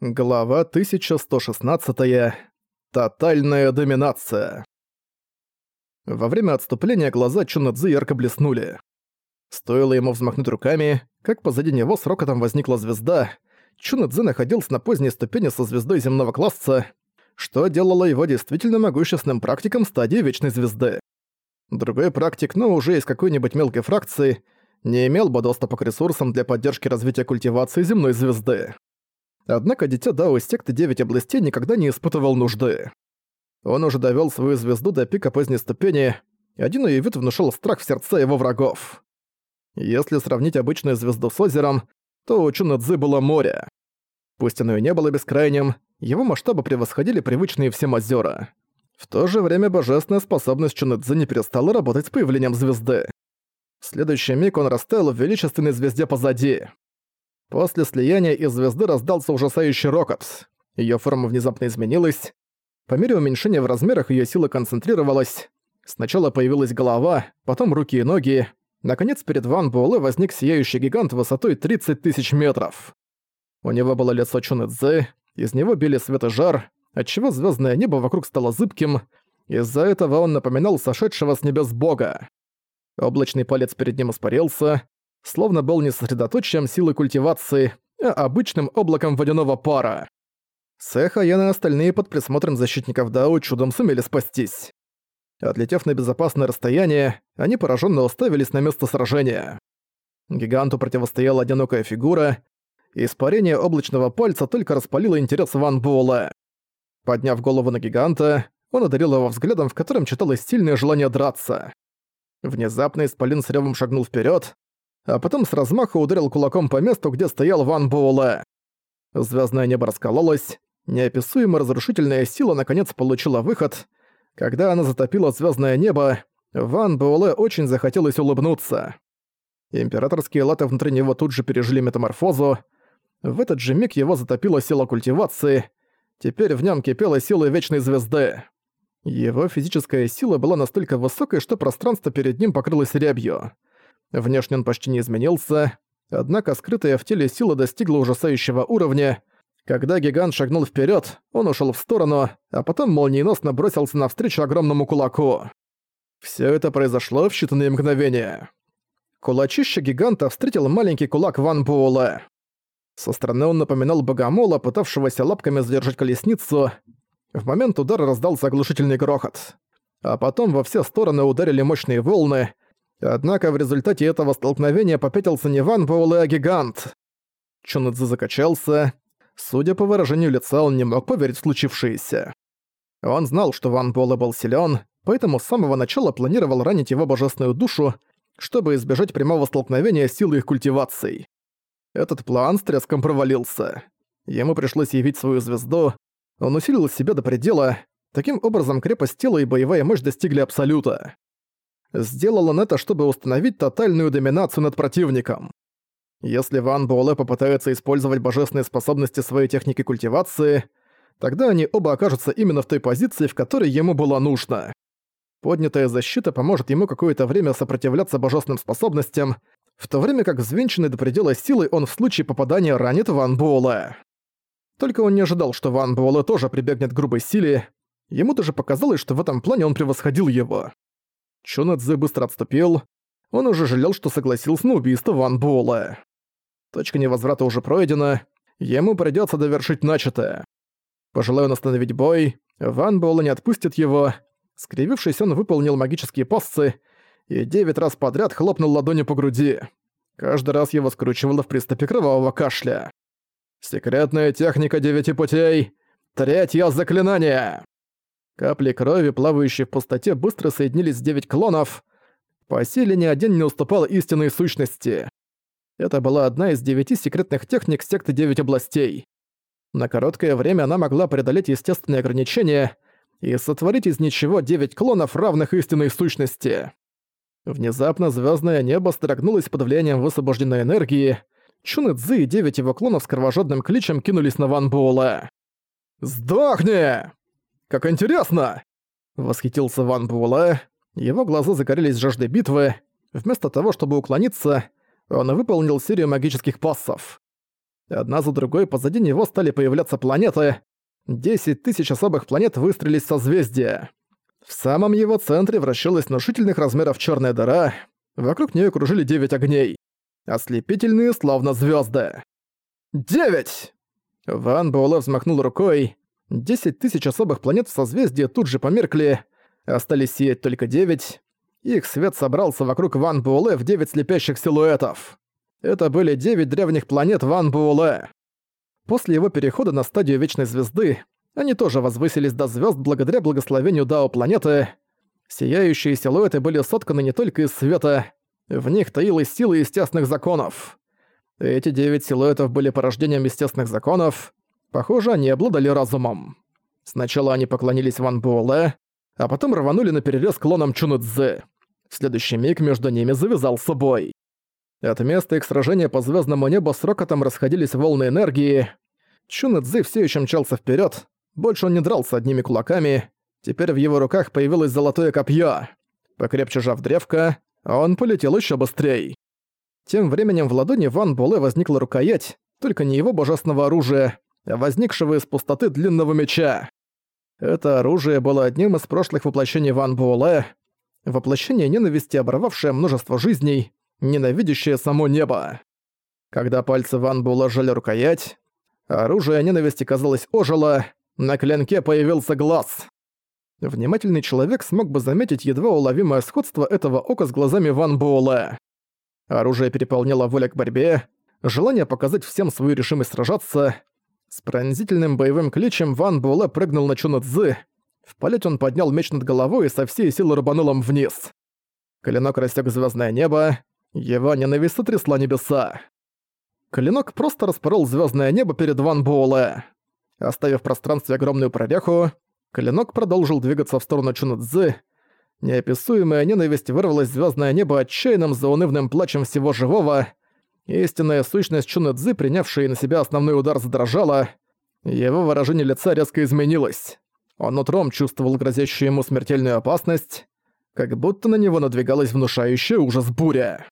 Глава 1116. Тотальная доминация. Во время отступления глаза Чунадзы ярко блеснули. Стоило ему взмахнуть руками, как позади него с рокотом возникла звезда. Чунадзы находился на поздней ступени со звездой земного класса, что делало его действительно могущественным практиком стадии Вечной Звезды. Другой практик, но уже из какой-нибудь мелкой фракции, не имел бы доступа к ресурсам для поддержки развития культивации земной звезды. Однако Дитя Дао из секты Девять областей никогда не испытывал нужды. Он уже довёл свою звезду до пика поздней ступени, и один её вид внушил страх в сердца его врагов. Если сравнить обычную звезду с озером, то у Чунэцзы было море. Пусть оно и не было бескрайним, его масштабы превосходили привычные всем озера. В то же время божественная способность Чунэцзы не перестала работать с появлением звезды. В следующий миг он растаял в величественной звезде позади. После слияния из звезды раздался ужасающий рокот. Её форма внезапно изменилась. По мере уменьшения в размерах её сила концентрировалась. Сначала появилась голова, потом руки и ноги. Наконец, перед Ван Буэлэ возник сияющий гигант высотой 30 тысяч метров. У него было лицо Чуны Цзы, из него били свет и жар, отчего звёздное небо вокруг стало зыбким. Из-за этого он напоминал сошедшего с небес бога. Облачный палец перед ним испарился, словно был не сосредоточием силы культивации, а обычным облаком водяного пара. Сэха и остальные под присмотром защитников Дао чудом сумели спастись. Отлетев на безопасное расстояние, они пораженно уставились на место сражения. Гиганту противостояла одинокая фигура, и испарение облачного пальца только распалило интерес Ван Буэлэ. Подняв голову на гиганта, он одарил его взглядом, в котором читалось сильное желание драться. Внезапно Исполин с ревом шагнул вперед, а потом с размаха ударил кулаком по месту, где стоял Ван Буэлэ. Звездное небо раскололось, неописуемо разрушительная сила наконец получила выход. Когда она затопила звездное небо, Ван Буэлэ очень захотелось улыбнуться. Императорские латы внутри него тут же пережили метаморфозу. В этот же миг его затопила сила культивации. Теперь в нем кипела сила Вечной Звезды. Его физическая сила была настолько высокой, что пространство перед ним покрылось рябью. Внешне он почти не изменился, однако скрытая в теле сила достигла ужасающего уровня. Когда гигант шагнул вперед, он ушел в сторону, а потом молниеносно бросился навстречу огромному кулаку. Все это произошло в считанные мгновения. Кулачище гиганта встретил маленький кулак Ван Буэлэ. Со стороны он напоминал богомола, пытавшегося лапками задержать колесницу. В момент удара раздался оглушительный грохот. А потом во все стороны ударили мощные волны, Однако в результате этого столкновения попятился не Ван Буэлэ, а гигант. Чунэцзы закачался. Судя по выражению лица, он не мог поверить в случившееся. Он знал, что Ван Буэлэ был силен, поэтому с самого начала планировал ранить его божественную душу, чтобы избежать прямого столкновения силы их культиваций. Этот план с треском провалился. Ему пришлось явить свою звезду, он усилил себя до предела, таким образом крепость тела и боевая мощь достигли абсолюта. Сделал он это, чтобы установить тотальную доминацию над противником. Если Ван Буэлэ попытается использовать божественные способности своей техники культивации, тогда они оба окажутся именно в той позиции, в которой ему было нужно. Поднятая защита поможет ему какое-то время сопротивляться божественным способностям, в то время как взвинченный до предела силы он в случае попадания ранит Ван Буэлэ. Только он не ожидал, что Ван Буэлэ тоже прибегнет к грубой силе, ему даже показалось, что в этом плане он превосходил его. Чонэцзы быстро отступил. Он уже жалел, что согласился на убийство Ван Буэлэ. Точка невозврата уже пройдена, ему придётся довершить начатое. Пожелая он остановить бой, Ван Буэлэ не отпустит его. Скривившись, он выполнил магические пассы и девять раз подряд хлопнул ладонью по груди. Каждый раз его скручивало в приступе кровавого кашля. «Секретная техника девяти путей! Третье заклинание!» Капли крови, плавающие в пустоте, быстро соединились с девять клонов. По силе ни один не уступал истинной сущности. Это была одна из девяти секретных техник секты Девять областей. На короткое время она могла преодолеть естественные ограничения и сотворить из ничего девять клонов, равных истинной сущности. Внезапно звездное небо строгнулось под влиянием высвобожденной энергии. Чун Цзы и девять его клонов с кровожадным кличем кинулись на Ван Буэлэ. «Сдохни!» Как интересно!» Восхитился Ван Буэлэ. Его глаза загорелись жаждой битвы. Вместо того, чтобы уклониться, он выполнил серию магических пассов. Одна за другой позади него стали появляться планеты. Десять тысяч особых планет выстрелились в созвездие. В самом его центре вращалась внушительных размеров черная дыра. Вокруг нее кружили девять огней. Ослепительные, словно звезды. «Девять!» Ван Буэлэ взмахнул рукой. Десять тысяч особых планет в созвездии тут же померкли. Остались сиять только девять. Их свет собрался вокруг Ван Буэлэ в девять слепящих силуэтов. Это были девять древних планет Ван Буэлэ. После его перехода на стадию Вечной Звезды они тоже возвысились до звезд благодаря благословению Дао планеты. Сияющие силуэты были сотканы не только из света, в них таилась сила естественных законов. Эти девять силуэтов были порождением естественных законов. Похоже, они обладали разумом. Сначала они поклонились Ван Буэлэ, а потом рванули на перерез клонам Чунэцзы. В следующий миг между ними завязался бой. От места их сражения по звездному небу с рокотом расходились волны энергии. Чун Цзы все еще мчался вперед. Больше он не дрался одними кулаками. Теперь в его руках появилось золотое копье. Покрепче жав древко, он полетел еще быстрее. Тем временем в ладони Ван Буэлэ возникла рукоять, только не его божественного оружия, возникшего из пустоты длинного меча. Это оружие было одним из прошлых воплощений Ван Буэлэ, воплощение ненависти, оборвавшее множество жизней, ненавидящее само небо. Когда пальцы Ван Була жали рукоять, оружие ненависти, казалось, ожило, на клинке появился глаз. Внимательный человек смог бы заметить едва уловимое сходство этого ока с глазами Ван Буэлэ. Оружие переполняло воля к борьбе, желание показать всем свою решимость сражаться. С пронзительным боевым кличем Ван Буэлэ прыгнул на Чуна Цзы. В полете он поднял меч над головой и со всей силы рубанул им вниз. Клинок рассек звездное небо, его ненависть сотрясла небеса. Клинок просто распорол звездное небо перед Ван Буэлэ. Оставив в пространстве огромную прореху, клинок продолжил двигаться в сторону Чунэцзы. Неописуемая ненависть вырвалась звездное небо отчаянным заунывным плачем всего живого. Истинная сущность Чунэцзы, принявшая на себя основной удар, задрожала. Его выражение лица резко изменилось. Он утром чувствовал грозящую ему смертельную опасность, как будто на него надвигалась внушающая ужас буря.